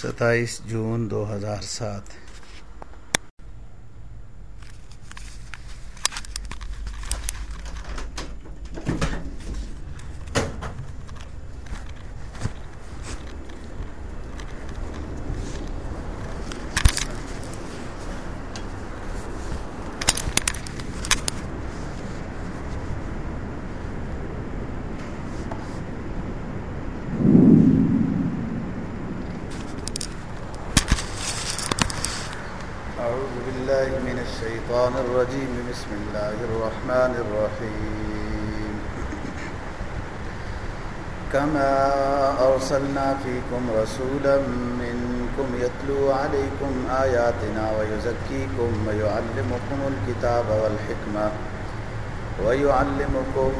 ستائیس جون دو ہزار سات بسم الله الرحمن الرحيم. كما أرسلنا فيكم رسولا منكم يتلو عليكم آياتنا ويزكيكم ويعلمكم الكتاب والحكمة ويعلمكم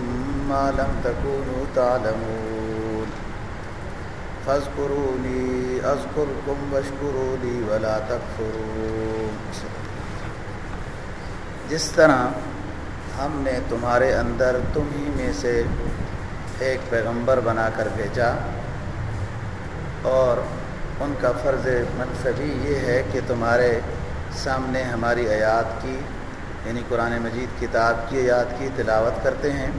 ما لم تكونوا تعلمون. فاذكروني اذكركم واشكروا لي ولا تكفرون. جس طرح ہم نے تمہارے اندر تم ہی میں سے ایک پیغمبر بنا کر بھیجا، اور ان کا فرض منصبی یہ ہے کہ تمہارے سامنے ہماری آیات کی یعنی قرآن مجید کتاب کی آیات کی تلاوت کرتے ہیں۔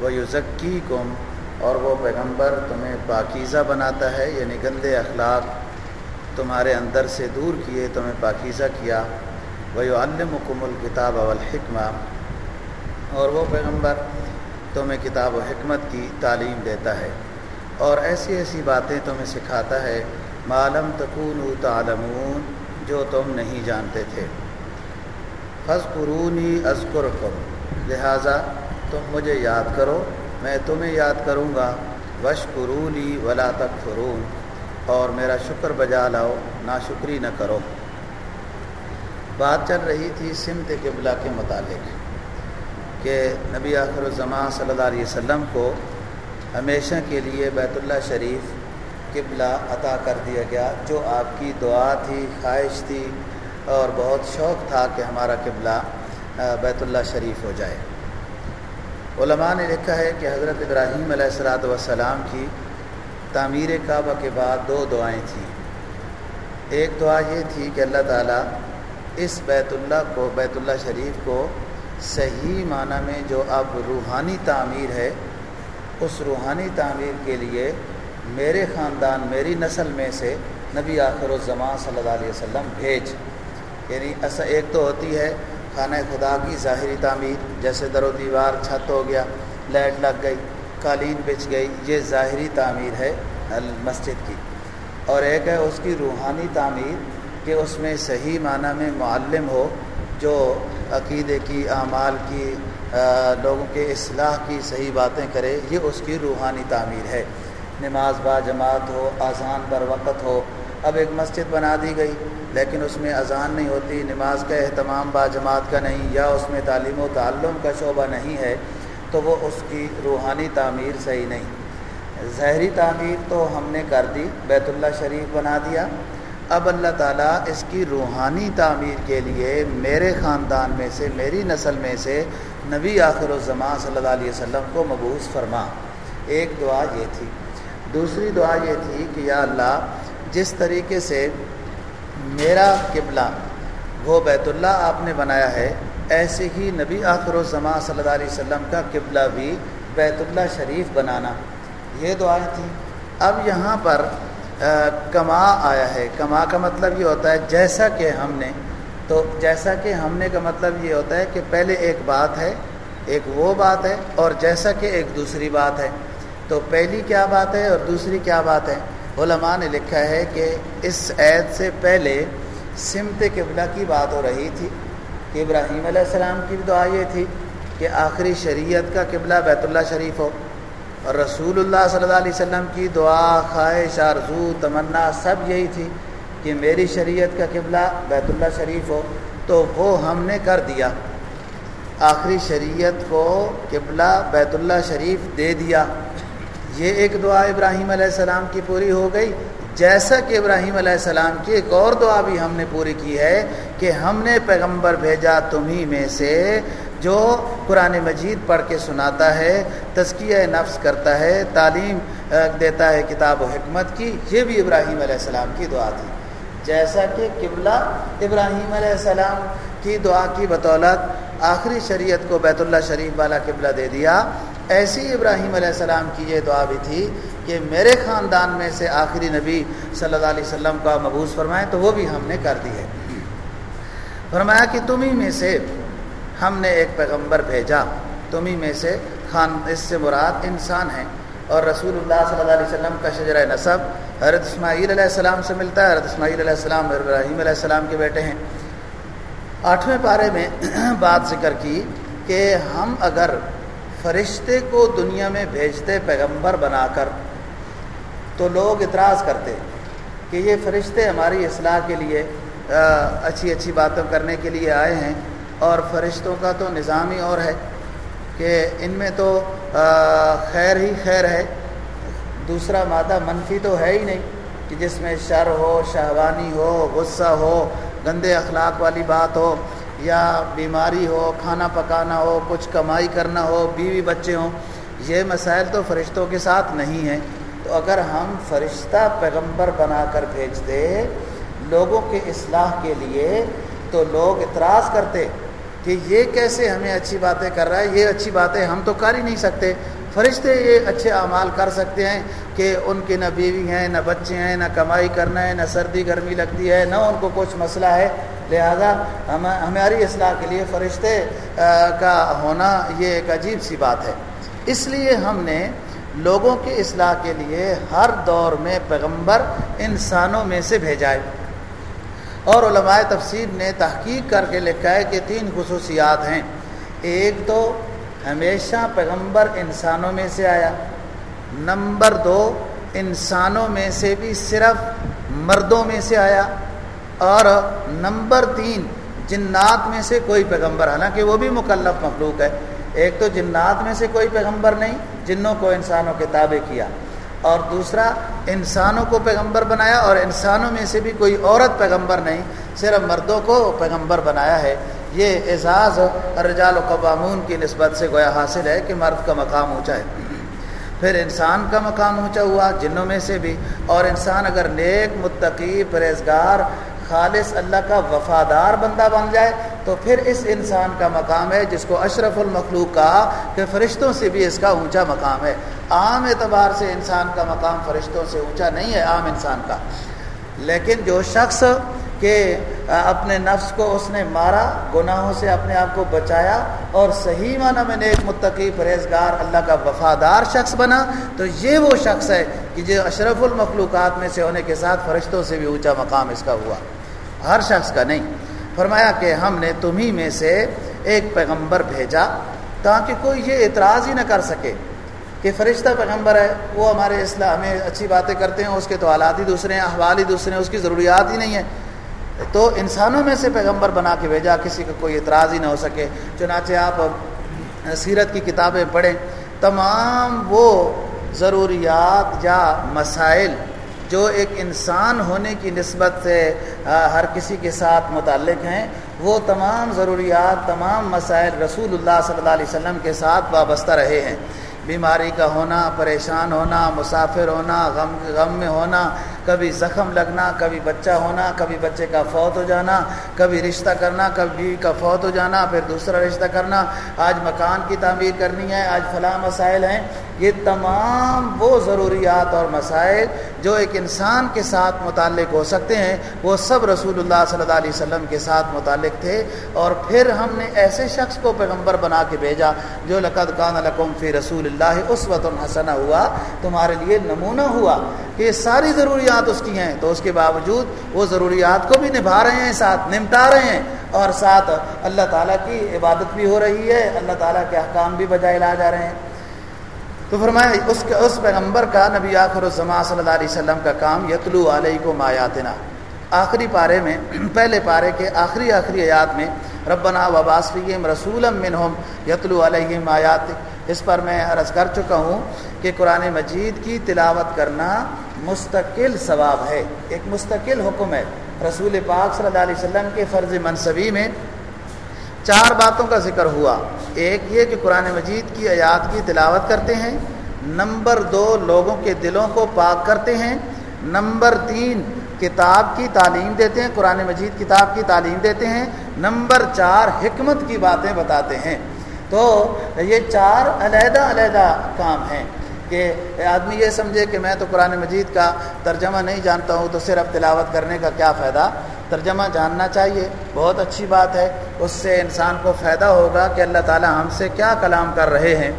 وہ یوزکی کم اور وہ پیغمبر تمہیں پاکیزہ بناتا ہے یعنی گندے اخلاق تمہارے اندر سے دور کیے، تمہیں پاکیزہ کیا۔ وہ علمکم الکتاب والحکمہ اور وہ پیغمبر تمہیں کتاب و حکمت کی تعلیم دیتا ہے۔ اور ایسی ایسی باتیں تمہیں سکھاتا ہے۔ معلوم تکون تعلمون، جو تم نہیں جانتے تھے۔ فض قرونی ازکر لہٰذا تم مجھے یاد کرو، میں تمہیں یاد کروں گا۔ وش قرولی ولا تک اور میرا شکر بجا لاؤ نا شکری نہ کرو۔ بات چل رہی تھی سمت قبلہ کے متعلق کہ نبی آخر الزماں صلی اللہ علیہ وسلم کو ہمیشہ کے لیے بیت اللہ شریف قبلہ عطا کر دیا گیا، جو آپ کی دعا تھی، خواہش تھی اور بہت شوق تھا کہ ہمارا قبلہ بیت اللہ شریف ہو جائے۔ علماء نے لکھا ہے کہ حضرت ابراہیم علیہ السلاۃ والسلام کی تعمیر کعبہ کے بعد دو دعائیں تھیں۔ ایک دعا یہ تھی کہ اللہ تعالیٰ اس بیت اللہ کو، بیت اللہ شریف کو صحیح معنی میں جو اب روحانی تعمیر ہے، اس روحانی تعمیر کے لیے میرے خاندان، میری نسل میں سے نبی آخر الزمان صلی اللہ علیہ وسلم بھیج۔ یعنی ایسا ایک تو ہوتی ہے خانہ خدا کی ظاہری تعمیر، جیسے در و دیوار چھت ہو گیا، لائٹ لگ گئی، قالین بچ گئی، یہ ظاہری تعمیر ہے مسجد کی۔ اور ایک ہے اس کی روحانی تعمیر کہ اس میں صحیح معنی میں معلم ہو، جو عقیدے کی، اعمال کی لوگوں کے اصلاح کی صحیح باتیں کرے، یہ اس کی روحانی تعمیر ہے۔ نماز با جماعت ہو، اذان بر وقت ہو، اب ایک مسجد بنا دی گئی، لیکن اس میں اذان نہیں ہوتی، نماز کا اہتمام با جماعت کا نہیں، یا اس میں تعلیم و تعلم کا شعبہ نہیں ہے، تو وہ اس کی روحانی تعمیر صحیح نہیں۔ ظاہری تعمیر تو ہم نے کر دی، بیت اللہ شریف بنا دیا اب اللہ تعالیٰ اس کی روحانی تعمیر کے لیے میرے خاندان میں سے، میری نسل میں سے نبی آخر الزمان صلی اللہ علیہ وسلم کو مبوس فرما۔ ایک دعا یہ تھی۔ دوسری دعا یہ تھی کہ یا اللہ، جس طریقے سے میرا قبلہ، وہ بیت اللہ آپ نے بنایا ہے، ایسے ہی نبی آخر الزماں صلی اللہ علیہ وسلم کا قبلہ بھی بیت اللہ شریف بنانا۔ یہ دعائیں تھیں اب یہاں پر کما آیا ہے، کما کا مطلب یہ ہوتا ہے جیسا کہ ہم نے، تو جیسا کہ ہم نے کا مطلب یہ ہوتا ہے کہ پہلے ایک بات ہے، ایک وہ بات ہے، اور جیسا کہ ایک دوسری بات ہے۔ تو پہلی کیا بات ہے اور دوسری کیا بات ہے؟ علماء نے لکھا ہے کہ اس عید سے پہلے سمت قبلہ کی بات ہو رہی تھی کہ ابراہیم علیہ السلام کی بھی دعا یہ تھی کہ آخری شریعت کا قبلہ بیت اللہ شریف ہو۔ اور رسول اللہ صلی اللہ علیہ وسلم کی دعا، خواہش، آرزو، تمنا سب یہی تھی کہ میری شریعت کا قبلہ بیت اللہ شریف ہو، تو وہ ہم نے کر دیا۔ آخری شریعت کو قبلہ بیت اللہ شریف دے دیا۔ یہ ایک دعا ابراہیم علیہ السلام کی پوری ہو گئی۔ جیسا کہ ابراہیم علیہ السلام کی ایک اور دعا بھی ہم نے پوری کی ہے کہ ہم نے پیغمبر بھیجا تمہیں میں سے جو قرآن مجید پڑھ کے سناتا ہے، تزکیہ نفس کرتا ہے، تعلیم دیتا ہے کتاب و حکمت کی۔ یہ بھی ابراہیم علیہ السلام کی دعا تھی۔ جیسا کہ قبلہ ابراہیم علیہ السلام کی دعا کی بطولت آخری شریعت کو بیت اللہ شریف والا قبلہ دے دیا، ایسی ابراہیم علیہ السلام کی یہ دعا بھی تھی کہ میرے خاندان میں سے آخری نبی صلی اللہ علیہ وسلم کا مبوس فرمائیں تو وہ بھی ہم نے کر دی ہے۔ فرمایا کہ تم ہی میں سے ہم نے ایک پیغمبر بھیجا، تم ہی میں سے خان، اس سے مراد انسان ہیں۔ اور رسول اللہ صلی اللہ علیہ وسلم کا شجرہ نصب حضرت اسماعیل علیہ السلام سے ملتا ہے۔ حضرت اسماعیل علیہ السلام ابراہیم علیہ السلام کے بیٹے ہیں۔ آٹھویں پارے میں بات ذکر کی کہ ہم اگر فرشتے کو دنیا میں بھیجتے پیغمبر بنا کر، تو لوگ اعتراض کرتے کہ یہ فرشتے ہماری اصلاح کے لیے اچھی اچھی باتوں کرنے کے لیے آئے ہیں۔ اور فرشتوں کا تو نظام ہی اور ہے کہ ان میں تو خیر ہی خیر ہے، دوسرا مادہ منفی تو ہے ہی نہیں کہ جس میں شر ہو، شہوانی ہو، غصہ ہو، گندے اخلاق والی بات ہو، یا بیماری ہو، کھانا پکانا ہو، کچھ کمائی کرنا ہو، بیوی بچے ہوں، یہ مسائل تو فرشتوں کے ساتھ نہیں ہیں۔ تو اگر ہم فرشتہ پیغمبر بنا کر بھیجتے لوگوں کے اصلاح کے لیے، تو لوگ اعتراض کرتے کہ یہ کیسے ہمیں اچھی باتیں کر رہا ہے، یہ اچھی باتیں ہم تو کر ہی نہیں سکتے۔ فرشتے یہ اچھے اعمال کر سکتے ہیں کہ ان کی نہ بیوی ہیں، نہ بچے ہیں، نہ کمائی کرنا ہے، نہ سردی گرمی لگتی ہے، نہ ان کو کچھ مسئلہ ہے۔ لہذا ہم ہماری اصلاح کے لیے فرشتے کا ہونا یہ ایک عجیب سی بات ہے۔ اس لیے ہم نے لوگوں کی اصلاح کے لیے ہر دور میں پیغمبر انسانوں میں سے بھیجائے اور علماء تفسیر نے تحقیق کر کے لکھا ہے کہ تین خصوصیات ہیں۔ ایک تو ہمیشہ پیغمبر انسانوں میں سے آیا۔ نمبر دو، انسانوں میں سے بھی صرف مردوں میں سے آیا۔ اور نمبر تین، جنات میں سے کوئی پیغمبر، حالانکہ وہ بھی مکلف مخلوق ہے۔ ایک تو جنات میں سے کوئی پیغمبر نہیں، جنوں کو انسانوں کے تابع کیا۔ اور دوسرا، انسانوں کو پیغمبر بنایا اور انسانوں میں سے بھی کوئی عورت پیغمبر نہیں، صرف مردوں کو پیغمبر بنایا ہے۔ یہ اعزاز رجال و قبامون کی نسبت سے گویا حاصل ہے کہ مرد کا مقام اونچا ہے۔ پھر انسان کا مقام اونچا ہوا، جنوں میں سے بھی۔ اور انسان اگر نیک، متقی، پرہیزگار، خالص، اللہ کا وفادار بندہ بن جائے تو پھر اس انسان کا مقام ہے جس کو اشرف المخلوق کہا کہ فرشتوں سے بھی اس کا اونچا مقام ہے۔ عام اعتبار سے انسان کا مقام فرشتوں سے اونچا نہیں ہے، عام انسان کا۔ لیکن جو شخص کہ اپنے نفس کو اس نے مارا، گناہوں سے اپنے آپ کو بچایا اور صحیح معنی میں ایک متقی پرہیزگار اللہ کا وفادار شخص بنا، تو یہ وہ شخص ہے کہ جو اشرف المخلوقات میں سے ہونے کے ساتھ فرشتوں سے بھی اونچا مقام اس کا ہوا۔ ہر شخص کا نہیں۔ فرمایا کہ ہم نے تمہیں میں سے ایک پیغمبر بھیجا تاکہ کوئی یہ اعتراض ہی نہ کر سکے کہ فرشتہ پیغمبر ہے، وہ ہمارے اصلاح میں اچھی باتیں کرتے ہیں، اس کے تو حالات ہی دوسرے ہیں، احوال ہی دوسرے ہیں، اس کی ضروریات ہی نہیں ہیں۔ تو انسانوں میں سے پیغمبر بنا کے بھیجا، کسی کا کوئی اعتراض ہی نہ ہو سکے۔ چنانچہ آپ سیرت کی کتابیں پڑھیں، تمام وہ ضروریات یا مسائل جو ایک انسان ہونے کی نسبت سے ہر کسی کے ساتھ متعلق ہیں، وہ تمام ضروریات، تمام مسائل رسول اللہ صلی اللہ علیہ وسلم کے ساتھ وابستہ رہے ہیں۔ بیماری کا ہونا، پریشان ہونا، مسافر ہونا، غم غم میں ہونا، کبھی زخم لگنا، کبھی بچہ ہونا، کبھی بچے کا فوت ہو جانا، کبھی رشتہ کرنا، کبھی بیوی کا فوت ہو جانا، پھر دوسرا رشتہ کرنا۔ آج مکان کی تعمیر کرنی ہے، آج فلاں مسائل ہیں۔ یہ تمام وہ ضروریات اور مسائل جو ایک انسان کے ساتھ متعلق ہو سکتے ہیں، وہ سب رسول اللہ صلی اللہ علیہ وسلم کے ساتھ متعلق تھے اور پھر ہم نے ایسے شخص کو پیغمبر بنا کے بھیجا جو لقد کان لکم فی رسول اللہ اس وقت الحسن ہوا، تمہارے لیے نمونہ ہوا کہ یہ ساری ضروریات اس کی ہیں۔ تو اس کے باوجود وہ ضروریات کو بھی نبھا رہے ہیں، ساتھ نمٹا رہے ہیں اور ساتھ اللہ تعالیٰ کی عبادت بھی ہو رہی ہے، اللہ تعالیٰ کے احکام بھی بجائے لا جا رہے ہیں۔ تو فرمایا، اس کے اس پیغمبر کا نبی آخر الزما صلی اللہ علیہ وسلم کا کام یتلو علیہ کو مایاتنا آخری پارے میں، پہلے پارے کے آخری آخری آیات میں، ربنا وباسفیم رسول منہم یتلو علیہ آیات۔ اس پر میں عرض کر چکا ہوں کہ قرآن مجید کی تلاوت کرنا مستقل ثواب ہے۔ ایک مستقل حکم ہے۔ رسول پاک صلی اللہ علیہ وسلم کے فرض منصبی میں چار باتوں کا ذکر ہوا۔ ایک یہ کہ قرآن مجید کی آیات کی تلاوت کرتے ہیں۔ نمبر دو، لوگوں کے دلوں کو پاک کرتے ہیں۔ نمبر تین، کتاب کی تعلیم دیتے ہیں۔ قرآن مجید کتاب کی تعلیم دیتے ہیں۔ نمبر چار، حکمت کی باتیں بتاتے ہیں۔ تو یہ چار علیحدہ علیحدہ کام ہیں کہ آدمی یہ سمجھے کہ میں تو قرآن مجید کا ترجمہ نہیں جانتا ہوں تو صرف تلاوت کرنے کا کیا فائدہ؟ ترجمہ جاننا چاہیے۔ بہت اچھی بات ہے۔ اس سے انسان کو فائدہ ہوگا کہ اللہ تعالی ہم سے کیا کلام کر رہے ہیں۔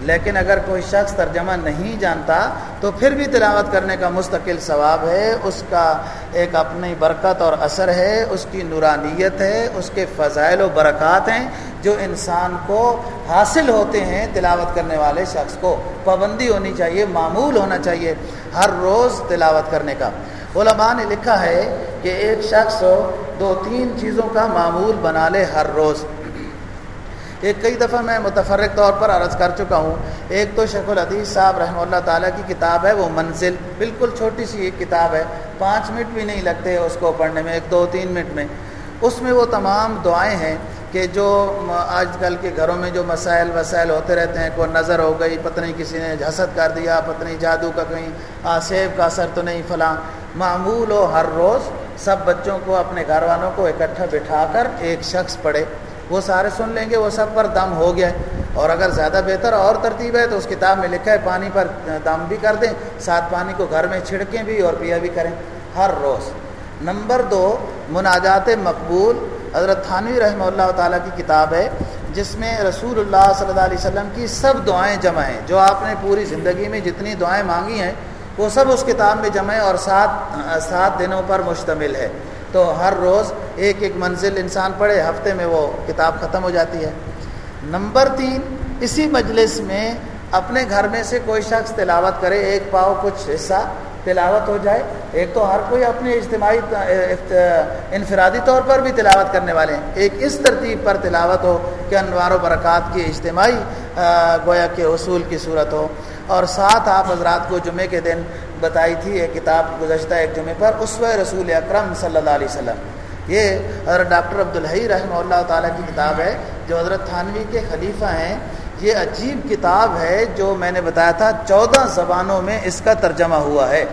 لیکن اگر کوئی شخص ترجمہ نہیں جانتا، تو پھر بھی تلاوت کرنے کا مستقل ثواب ہے۔ اس کا ایک اپنی برکت اور اثر ہے۔ اس کی نورانیت ہے۔ اس کے فضائل و برکات ہیں جو انسان کو حاصل ہوتے ہیں تلاوت کرنے والے شخص کو۔ پابندی ہونی چاہیے، معمول ہونا چاہیے ہر روز تلاوت کرنے کا۔ علماء نے لکھا ہے کہ ایک شخص دو، تین چیزوں کا معمول بنا لے ہر روز۔ ایک کئی دفعہ میں متفرق طور پر عرض کر چکا ہوں۔ ایک تو شیخ الحدیث صاحب رحمہ اللہ تعالیٰ کی کتاب ہے، وہ منزل، بالکل چھوٹی سی ایک کتاب ہے۔ پانچ منٹ بھی نہیں لگتے اس کو پڑھنے میں، ایک، دو، تین منٹ میں۔ اس میں وہ تمام دعائیں ہیں کہ جو آج کل کے گھروں میں جو مسائل وسائل ہوتے رہتے ہیں، کوئی نظر ہو گئی پتنی کسی نے جھسد کر دیا پتنی جادو کا کہیں آسیب کا اثر تو نہیں، فلاں۔ معمول ہو ہر روز۔ سب بچوں کو اپنے گھر والوں کو اکٹھا بٹھا کر ایک شخص پڑھے۔ وہ سارے سن لیں گے، وہ سب پر دم ہو گیا ہے۔ اور اگر زیادہ بہتر اور ترتیب ہے تو اس کتاب میں لکھا ہے، پانی پر دم بھی کر دیں، ساتھ پانی کو گھر میں چھڑکیں بھی اور پیا بھی کریں۔ ہر روز۔ نمبر دو، مناجات مقبول۔ حضرت تھانوی رحمہ اللہ تعالیٰ کی کتاب ہے، جس میں رسول اللہ صلی اللہ علیہ وسلم کی سب دعائیں جمع ہیں۔ جو آپ نے پوری زندگی میں جتنی دعائیں مانگی ہیں وہ سب اس کتاب میں جمع اور سات سات دنوں پر مشتمل ہے۔ تو ہر روز ایک ایک منزل انسان پڑھے، ہفتے میں وہ کتاب ختم ہو جاتی ہے۔ نمبر تین، اسی مجلس میں اپنے گھر میں سے کوئی شخص تلاوت کرے، ایک پاؤ کچھ حصہ تلاوت ہو جائے۔ ایک تو ہر کوئی اپنے اجتماعی انفرادی طور پر بھی تلاوت کرنے والے ہیں۔ ایک اس ترتیب پر تلاوت ہو کہ انوار و برکات کی اجتماعی گویا کے اصول کی صورت ہو۔ اور ساتھ آپ حضرات کو جمعے کے دن بتائی تھی ایک کتاب گزشتہ ایک جمعے پر اسو رسول اکرم صلی اللہ علیہ وسلم۔ یہ حضرت ڈاکٹر عبدالحی رحمہ اللہ تعالیٰ کی کتاب ہے، جو حضرت تھانوی کے خلیفہ ہیں۔ یہ عجیب کتاب ہے جو میں نے بتایا تھا، چودہ زبانوں میں اس کا ترجمہ ہوا ہے۔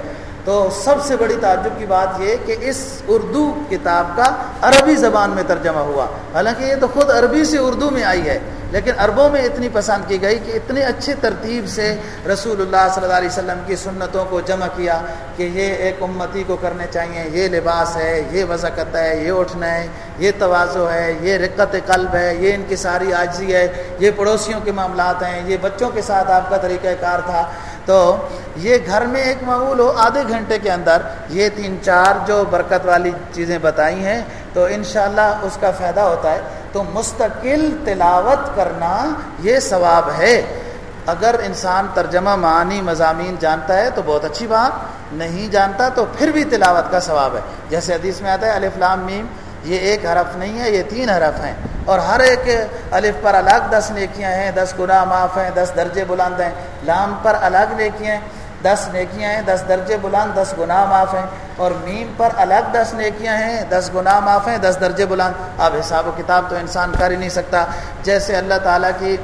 تو سب سے بڑی تعجب کی بات یہ کہ اس اردو کتاب کا عربی زبان میں ترجمہ ہوا۔ حالانکہ یہ تو خود عربی سے اردو میں آئی ہے۔ لیکن عربوں میں اتنی پسند کی گئی کہ اتنے اچھے ترتیب سے رسول اللہ صلی اللہ علیہ وسلم کی سنتوں کو جمع کیا کہ یہ ایک امتی کو کرنے چاہیے، یہ لباس ہے، یہ وضاقت ہے، یہ اٹھنا ہے، یہ توازو ہے، یہ رقت قلب ہے، یہ ان کی ساری عاجزی ہے، یہ پڑوسیوں کے معاملات ہیں، یہ بچوں کے ساتھ آپ کا طریقہ کار تھا۔ تو یہ گھر میں ایک معمول ہو آدھے گھنٹے کے اندر یہ تین چار جو برکت والی چیزیں بتائی ہیں، تو انشاءاللہ اس کا فائدہ ہوتا ہے۔ تو مستقل تلاوت کرنا یہ ثواب ہے۔ اگر انسان ترجمہ معنی مضامین جانتا ہے تو بہت اچھی بات، نہیں جانتا تو پھر بھی تلاوت کا ثواب ہے۔ جیسے حدیث میں آتا ہے، الف لام میم، یہ ایک حرف نہیں ہے، یہ تین حرف ہیں۔ اور ہر ایک الف پر الگ دس نیکیاں ہیں، دس گناہ معاف ہیں، دس درجے بلند ہیں۔ لام پر الگ نیکیاں ہیں، دس نیکیاں ہیں، دس درجے بلند، دس گناہ معاف ہیں۔ اور میم پر الگ دس نیکیاں ہیں، دس گناہ معاف ہیں، دس درجے بلند۔ اب حساب و کتاب تو انسان کر ہی نہیں سکتا۔ جیسے اللہ تعالیٰ کی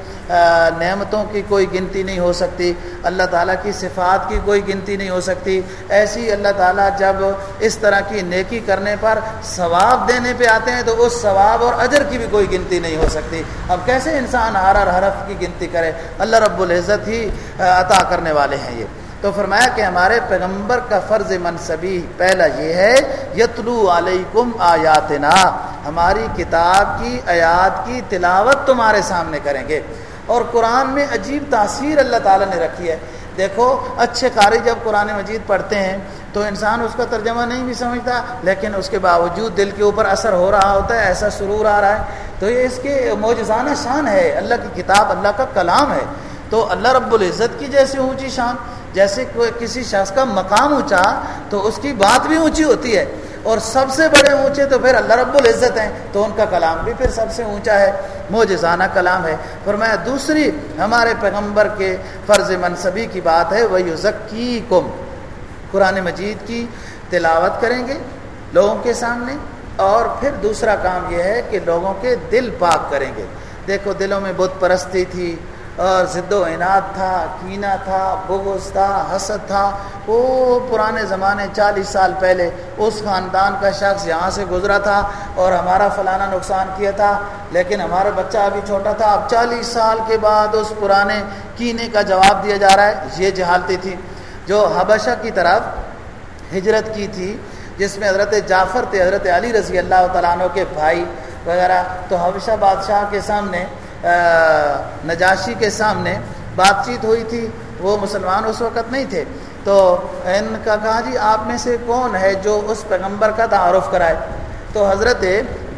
نعمتوں کی کوئی گنتی نہیں ہو سکتی۔ اللہ تعالیٰ کی صفات کی کوئی گنتی نہیں ہو سکتی۔ ایسی اللہ تعالیٰ جب اس طرح کی نیکی کرنے پر ثواب دینے پہ آتے ہیں تو اس ثواب اور اجر کی بھی کوئی گنتی نہیں ہو سکتی۔ اب کیسے انسان ہر ہر حرف کی گنتی کرے؟ اللہ رب العزت ہی عطا کرنے والے ہیں یہ۔ تو فرمایا کہ ہمارے پیغمبر کا فرض منصبی پہلا یہ ہے، یتلو علیکم آیاتنا، ہماری کتاب کی، آیات کی تلاوت تمہارے سامنے کریں گے۔ اور قرآن میں عجیب تاثیر اللہ تعالیٰ نے رکھی ہے۔ دیکھو، اچھے قاری جب قرآن مجید پڑھتے ہیں، تو انسان اس کا ترجمہ نہیں بھی سمجھتا، لیکن اس کے باوجود دل کے اوپر اثر ہو رہا ہوتا ہے، ایسا سرور آ رہا ہے۔ تو یہ اس کے موجزانہ شان ہے۔ اللہ کی کتاب، اللہ کا کلام ہے۔ تو اللہ رب العزت کی جیسے اونچی شان جیسے کوئی کسی شخص کا مقام اونچا تو اس کی بات بھی اونچی ہوتی ہے اور سب سے بڑے اونچے تو پھر اللہ رب العزت ہیں تو ان کا کلام بھی پھر سب سے اونچا ہے موجزانہ کلام ہے۔ فرمایا دوسری ہمارے پیغمبر کے فرض منصبی کی بات ہے وہ یوزکی کم قرآن مجید کی تلاوت کریں گے لوگوں کے سامنے اور پھر دوسرا کام یہ ہے کہ لوگوں کے دل پاک کریں گے۔ دیکھو دلوں میں بت پرستی تھی ضد و انعد تھا، کینہ تھا، بغض تھا، حسد تھا۔ وہ پرانے زمانے چالیس سال پہلے اس خاندان کا شخص یہاں سے گزرا تھا اور ہمارا فلانا نقصان کیا تھا۔ لیکن ہمارا بچہ ابھی چھوٹا تھا۔ اب چالیس سال کے بعد اس پرانے کینے کا جواب دیا جا رہا ہے۔ یہ جہالتی تھی۔ جو حبشہ کی طرف ہجرت کی تھی، جس میں حضرت جعفر تھے، حضرت علی رضی اللہ تعالیٰ عنہ کے بھائی وغیرہ۔ تو حبشہ بادشاہ کے سامنے نجاشی کے سامنے بات چیت ہوئی تھی، وہ مسلمان اس وقت نہیں تھے۔ تو ان کا کہا جی آپ میں سے کون ہے جو اس پیغمبر کا تعارف کرائے؟ تو حضرت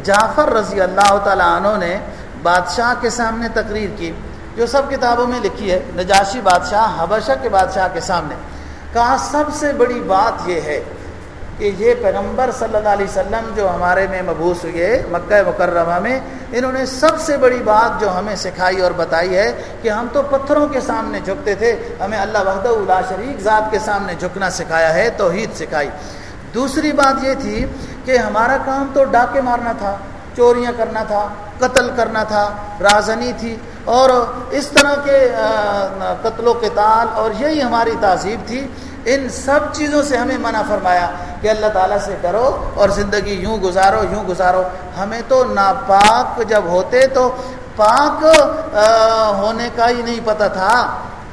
جعفر رضی اللہ تعالیٰ عنہ نے بادشاہ کے سامنے تقریر کی، جو سب کتابوں میں لکھی ہے، نجاشی بادشاہ، حبشہ کے بادشاہ کے سامنے۔ کہا، سب سے بڑی بات یہ ہے کہ یہ پیغمبر صلی اللہ علیہ وسلم جو ہمارے میں مبوس ہوئے مکہ مکرمہ میں، انہوں نے سب سے بڑی بات جو ہمیں سکھائی اور بتائی ہے کہ ہم تو پتھروں کے سامنے جھکتے تھے، ہمیں اللہ وحدہ اللہ شریک ذات کے سامنے جھکنا سکھایا ہے، توحید سکھائی۔ دوسری بات یہ تھی کہ ہمارا کام تو ڈاکے مارنا تھا، چوریاں کرنا تھا، قتل کرنا تھا، رازنی تھی، اور اس طرح کے قتل و قتال اور یہی ہماری تہذیب تھی۔ ان سب چیزوں سے ہمیں منع فرمایا کہ اللہ تعالیٰ سے ڈرو اور زندگی یوں گزارو یوں گزارو۔ ہمیں تو ناپاک جب ہوتے تو پاک ہونے کا ہی نہیں پتہ تھا۔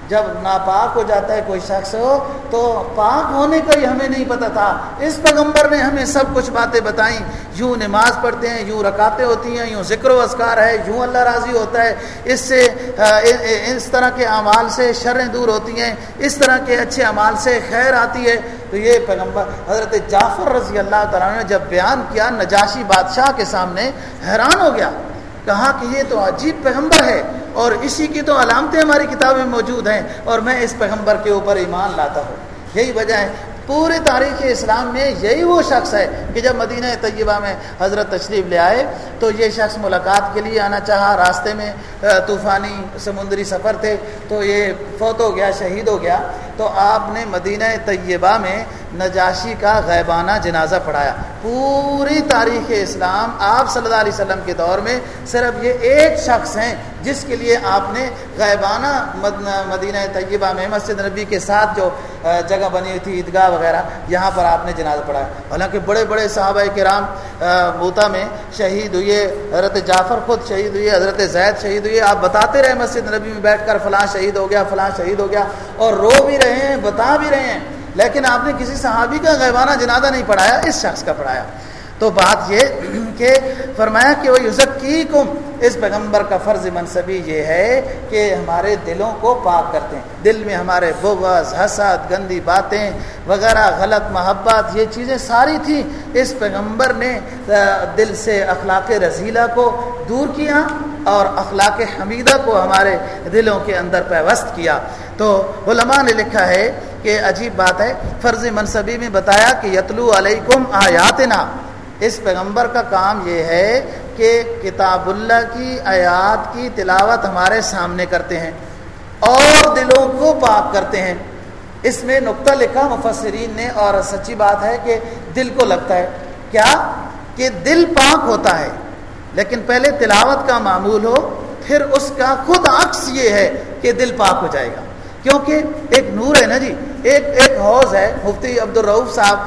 جب ناپاک ہو جاتا ہے کوئی شخص ہو، تو پاک ہونے کا ہی ہمیں نہیں پتہ تھا۔ اس پیغمبر نے ہمیں سب کچھ باتیں بتائیں۔ یوں نماز پڑھتے ہیں، یوں رکاتے ہوتی ہیں، یوں ذکر و اذکار ہے، یوں اللہ راضی ہوتا ہے۔ اس سے اس طرح کے اعمال سے شریں دور ہوتی ہیں، اس طرح کے اچھے اعمال سے خیر آتی ہے۔ تو یہ پیغمبر حضرت جعفر رضی اللہ تعالیٰ نے جب بیان کیا نجاشی بادشاہ کے سامنے حیران ہو گیا۔ کہا کہ یہ تو عجیب پیغمبر ہے۔ اور اسی کی تو علامتیں ہماری کتابیں موجود ہیں اور میں اس پیغمبر کے اوپر ایمان لاتا ہوں۔ یہی وجہ ہے، پورے تاریخ اسلام میں یہی وہ شخص ہے کہ جب مدینہ طیبہ میں حضرت تشریف لے آئے تو یہ شخص ملاقات کے لیے آنا چاہا۔ راستے میں طوفانی، سمندری سفر تھے تو یہ فوت ہو گیا، شہید ہو گیا۔ تو آپ نے مدینہ طیبہ میں نجاشی کا غیبانہ جنازہ پڑھایا۔ پوری تاریخ اسلام آپ صلی اللہ علیہ وسلم کے دور میں صرف یہ ایک شخص ہیں جس کے لیے آپ نے غیبانہ مدینہ طیبہ میں مسجد نبی کے ساتھ جو جگہ بنی ہوئی تھی، عیدگاہ وغیرہ، یہاں پر آپ نے جنازہ پڑھایا۔ حالانکہ بڑے بڑے صحابہ کرام بوتا میں شہید ہوئے، حضرت جعفر خود شہید ہوئے، حضرت زید شہید ہوئے۔ آپ بتاتے رہے مسجد نبی میں بیٹھ کر فلاں شہید ہو گیا، فلاں شہید ہو گیا اور رو بھی رہے ہیں، بتا بھی رہے ہیں۔ لیکن آپ نے کسی صحابی کا غیبانہ جنازہ نہیں پڑھایا، اس شخص کا پڑھایا۔ تو بات یہ کہ فرمایا کہ وہ یوزک کی کم اس پیغمبر کا فرض منصبی یہ ہے کہ ہمارے دلوں کو پاک کرتے ہیں۔ دل میں ہمارے بغض، حسد، گندی باتیں وغیرہ، غلط محبت، یہ چیزیں ساری تھیں۔ اس پیغمبر نے دل سے اخلاق رضیلہ کو دور کیا اور اخلاق حمیدہ کو ہمارے دلوں کے اندر پیوست کیا۔ تو علماء نے لکھا ہے کہ عجیب بات ہے، فرض منصبی میں بتایا کہ یتلو علیکم آیاتنا۔ اس پیغمبر کا کام یہ ہے کہ کتاب اللہ کی، آیات کی تلاوت ہمارے سامنے کرتے ہیں اور دلوں کو پاک کرتے ہیں۔ اس میں نقطہ لکھا مفسرین نے اور سچی بات ہے کہ دل کو لگتا ہے۔ کیا؟ کہ دل پاک ہوتا ہے۔ لیکن پہلے تلاوت کا معمول ہو، پھر اس کا خود عکس یہ ہے کہ دل پاک ہو جائے گا۔ کیونکہ ایک نور ہے نا جی ایک ایک حوض ہے۔ مفتی عبد الرعوف صاحب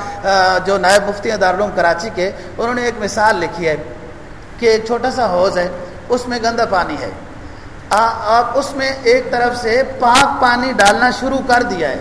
جو نائب مفتی دارالعلوم کراچی کے، انہوں نے ایک مثال لکھی ہے۔ کہ ایک چھوٹا سا حوض ہے، اس میں گندا پانی ہے۔ آپ اس میں ایک طرف سے پاک پانی ڈالنا شروع کر دیا ہے۔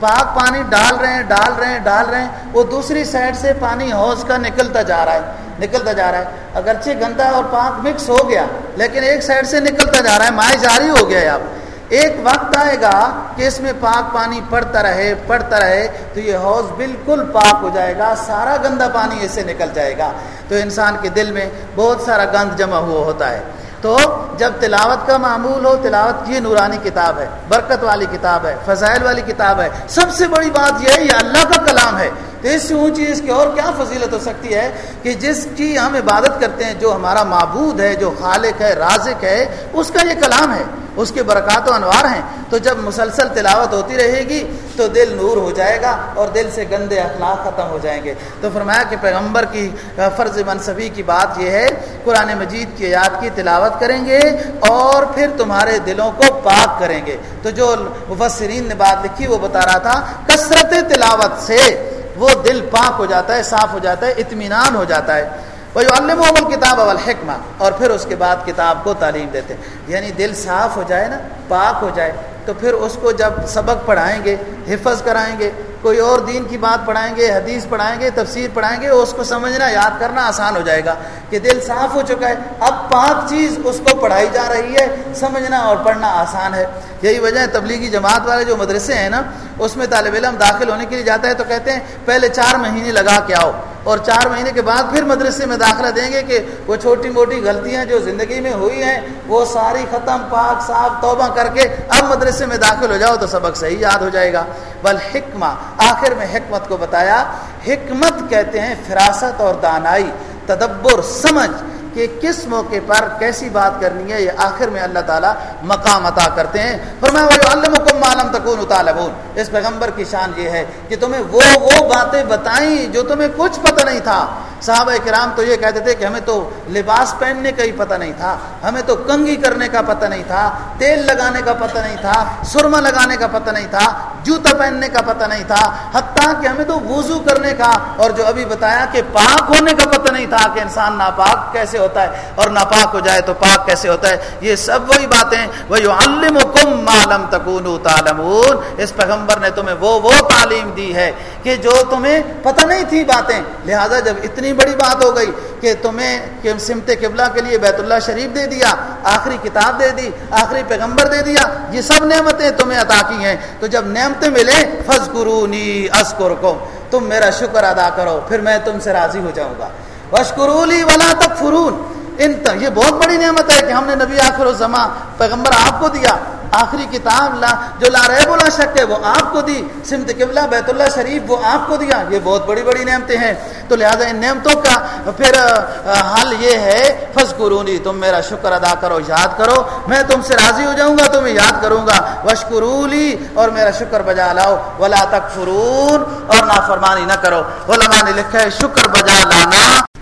پاک پانی ڈال رہے ہیں، ڈال رہے ہیں، ڈال رہے ہیں۔ وہ دوسری سائڈ سے پانی حوض کا نکلتا جا رہا ہے، نکلتا جا رہا ہے۔ اگرچہ گندا اور پاک مکس ہو گیا، لیکن ایک سائڈ سے نکلتا جا رہا ہے۔ مائع جاری ہو گیا ہے اب۔ ایک وقت آئے گا کہ اس میں پاک پانی پڑتا رہے پڑتا رہے، تو یہ حوض بالکل پاک ہو جائے گا، سارا گندا پانی اسے نکل جائے گا۔ تو انسان کے دل میں بہت سارا گند جمع ہوا ہوتا ہے۔ تو جب تلاوت کا معمول ہو، تلاوت یہ نورانی کتاب ہے، برکت والی کتاب ہے، فضائل والی کتاب ہے۔ سب سے بڑی بات یہ ہے، یہ اللہ کا کلام ہے۔ تو اس سے اونچی اس کی اور کیا فضیلت ہو سکتی ہے کہ جس کی ہم عبادت کرتے ہیں، جو ہمارا معبود ہے، جو خالق ہے، رازق ہے، اس کا یہ کلام ہے، اس کے برکات و انوار ہیں۔ تو جب مسلسل تلاوت ہوتی رہے گی تو دل نور ہو جائے گا اور دل سے گندے اخلاق ختم ہو جائیں گے۔ تو فرمایا کہ پیغمبر کی فرض منصبی کی بات یہ ہے، قرآن مجید کی یاد کی تلاوت کریں گے اور پھر تمہارے دلوں کو پاک کریں گے۔ تو جو مفسرین نے بات لکھی وہ بتا رہا تھا، کثرت تلاوت سے وہ دل پاک ہو جاتا ہے، صاف ہو جاتا ہے، اطمینان ہو جاتا ہے۔ وہی علم عمل کتاب اول حکمہ اور پھر اس کے بعد کتاب کو تعلیم دیتے ہیں۔ یعنی دل صاف ہو جائے نا، پاک ہو جائے، تو پھر اس کو جب سبق پڑھائیں گے، حفظ کرائیں گے کوئی اور دین کی بات پڑھائیں گے، حدیث پڑھائیں گے، تفسیر پڑھائیں گے، اس کو سمجھنا، یاد کرنا آسان ہو جائے گا کہ دل صاف ہو چکا ہے۔ اب پانچ چیز اس کو پڑھائی جا رہی ہے، سمجھنا اور پڑھنا آسان ہے۔ یہی وجہ ہے تبلیغی جماعت والے جو مدرسے ہیں نا، اس میں طالب علم داخل ہونے کے لیے جاتا ہے تو کہتے ہیں، پہلے چار مہینے لگا کے آؤ۔ اور چار مہینے کے بعد پھر مدرسے میں داخلہ دیں گے کہ وہ چھوٹی موٹی غلطیاں جو زندگی میں ہوئی ہیں، وہ ساری ختم، پاک، صاف توبہ کر کے اب مدرسے میں داخل ہو جاؤ تو سبق صحیح یاد ہو جائے گا۔ بل حکمہ آخر میں حکمت کو بتایا۔ حکمت کہتے ہیں فراست اور دانائی، تدبر، سمجھ۔ کہ کس موقع پر کیسی بات کرنی ہے، یہ آخر میں اللہ تعالیٰ مقام عطا کرتے ہیں۔ اس پیغمبر کی شان یہ ہے کہ تمہیں وہ وہ باتیں بتائیں جو تمہیں کچھ پتہ نہیں تھا۔ صحابہ کرام تو یہ کہتے تھے کہ ہمیں تو لباس پہننے کا ہی پتہ نہیں تھا۔ ہمیں تو کنگھی کرنے کا پتہ نہیں تھا، تیل لگانے کا پتہ نہیں تھا، سرما لگانے کا پتہ نہیں تھا، جوتا پہننے کا پتہ نہیں تھا، حتیٰ کہ ہمیں تو وضو کرنے کا اور جو ابھی بتایا کہ پاک ہونے کا پتہ نہیں تھا کہ انسان ناپاک کیسے ہوتا ہے اور ناپاک ہو جائے تو پاک کیسے ہوتا ہے، یہ سب وہی باتیں وہی علم کم معلوم تکون تعلمون۔ اس پیغمبر نے تمہیں وہ وہ تعلیم دی ہے کہ جو تمہیں پتہ نہیں تھی باتیں۔ لہٰذا جب اتنی بڑی بات ہو گئی کہ تمہیں کہ سمت قبلہ کے لیے بیت اللہ شریف دے دیا، آخری کتاب دے دی، آخری پیغمبر دے دیا، یہ سب نعمتیں تمہیں عطا کی ہیں۔ تو جب نعمتیں ملے فض قرونی تم میرا شکر ادا کرو، پھر میں تم سے راضی ہو جاؤں گا۔ وشکرولی ولا تک فرون ان یہ بہت بڑی نعمت ہے کہ ہم نے نبی آخر الزما پیغمبر آپ کو دیا۔ آخری کتاب لا، جو لا رہے بولا شک ہے، وہ آپ کو دی۔ سمت قبلہ، بیت اللہ شریف، وہ آپ کو دیا۔ یہ بہت بڑی بڑی نعمتیں ہیں۔ تو لہٰذا ان نعمتوں کا پھر حل یہ ہے فض قرونی تم میرا شکر ادا کرو، یاد کرو۔ میں تم سے راضی ہو جاؤں گا، تمہیں یاد کروں گا۔ وشکرولی اور میرا شکر بجا لاؤ۔ ولا تک فرون اور نافرمانی نہ کرو۔ علماء نے لکھا ہے، شکر بجا لانا۔